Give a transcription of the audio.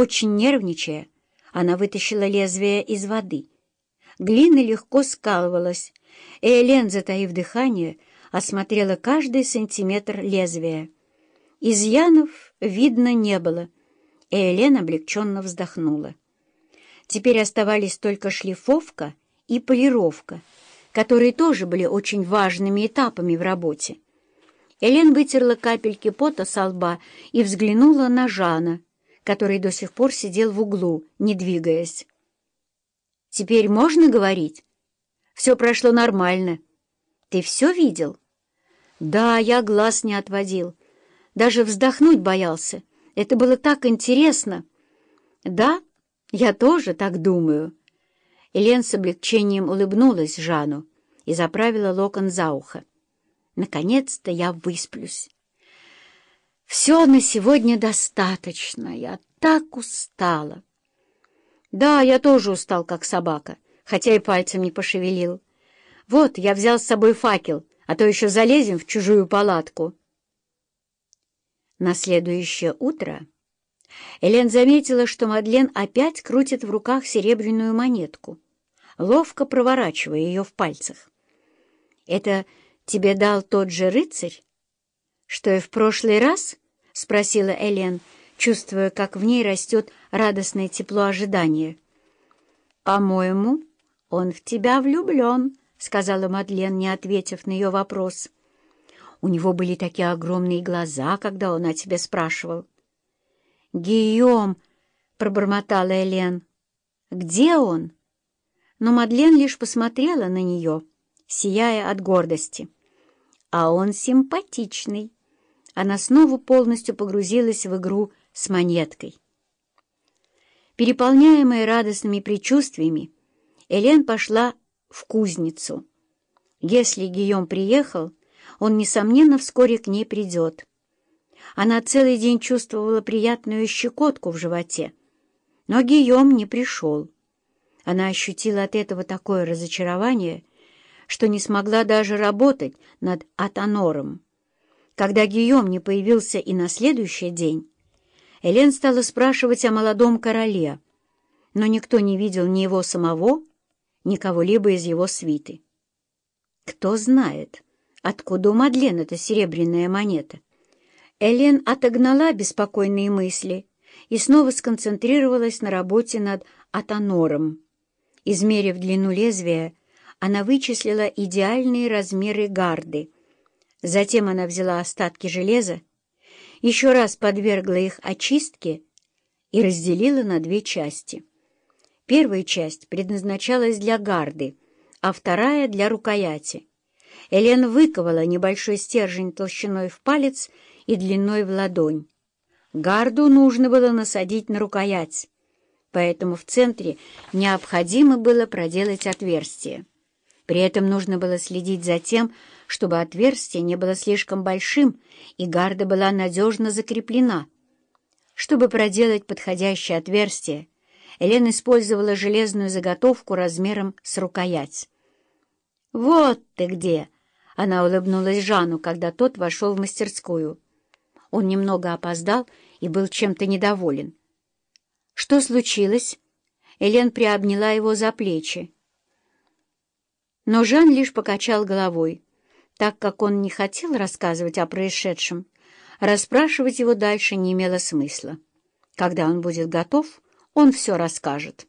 Очень нервничая, она вытащила лезвие из воды. Глина легко скалывалась, и Элен, затаив дыхание, осмотрела каждый сантиметр лезвия. Изъянов видно не было, и Элен облегченно вздохнула. Теперь оставались только шлифовка и полировка, которые тоже были очень важными этапами в работе. Элен вытерла капельки пота со лба и взглянула на Жана, который до сих пор сидел в углу, не двигаясь. «Теперь можно говорить? Все прошло нормально. Ты все видел?» «Да, я глаз не отводил. Даже вздохнуть боялся. Это было так интересно». «Да, я тоже так думаю». Элен с облегчением улыбнулась Жану и заправила локон за ухо. «Наконец-то я высплюсь». Все на сегодня достаточно. Я так устала. Да, я тоже устал, как собака, хотя и пальцем не пошевелил. Вот, я взял с собой факел, а то еще залезем в чужую палатку. На следующее утро Элен заметила, что Мадлен опять крутит в руках серебряную монетку, ловко проворачивая ее в пальцах. «Это тебе дал тот же рыцарь, что и в прошлый раз?» — спросила Элен, чувствуя, как в ней растет радостное тепло ожидания. «По-моему, он в тебя влюблен», — сказала Мадлен, не ответив на ее вопрос. «У него были такие огромные глаза, когда он о тебе спрашивал». «Гийом!» — пробормотала Элен. «Где он?» Но Мадлен лишь посмотрела на нее, сияя от гордости. «А он симпатичный» она снова полностью погрузилась в игру с монеткой. Переполняемая радостными предчувствиями, Элен пошла в кузницу. Если Гийом приехал, он, несомненно, вскоре к ней придет. Она целый день чувствовала приятную щекотку в животе, но Гийом не пришел. Она ощутила от этого такое разочарование, что не смогла даже работать над Атанором. Когда Гийом не появился и на следующий день, Элен стала спрашивать о молодом короле, но никто не видел ни его самого, ни кого-либо из его свиты. Кто знает, откуда у Мадлен эта серебряная монета? Элен отогнала беспокойные мысли и снова сконцентрировалась на работе над атонором. Измерив длину лезвия, она вычислила идеальные размеры гарды — Затем она взяла остатки железа, еще раз подвергла их очистке и разделила на две части. Первая часть предназначалась для гарды, а вторая — для рукояти. Элен выковала небольшой стержень толщиной в палец и длиной в ладонь. Гарду нужно было насадить на рукоять, поэтому в центре необходимо было проделать отверстие. При этом нужно было следить за тем, чтобы отверстие не было слишком большим и гарда была надежно закреплена. Чтобы проделать подходящее отверстие, Элен использовала железную заготовку размером с рукоять. «Вот ты где!» — она улыбнулась Жану, когда тот вошел в мастерскую. Он немного опоздал и был чем-то недоволен. «Что случилось?» Элен приобняла его за плечи. Но Жан лишь покачал головой. Так как он не хотел рассказывать о происшедшем, расспрашивать его дальше не имело смысла. Когда он будет готов, он все расскажет.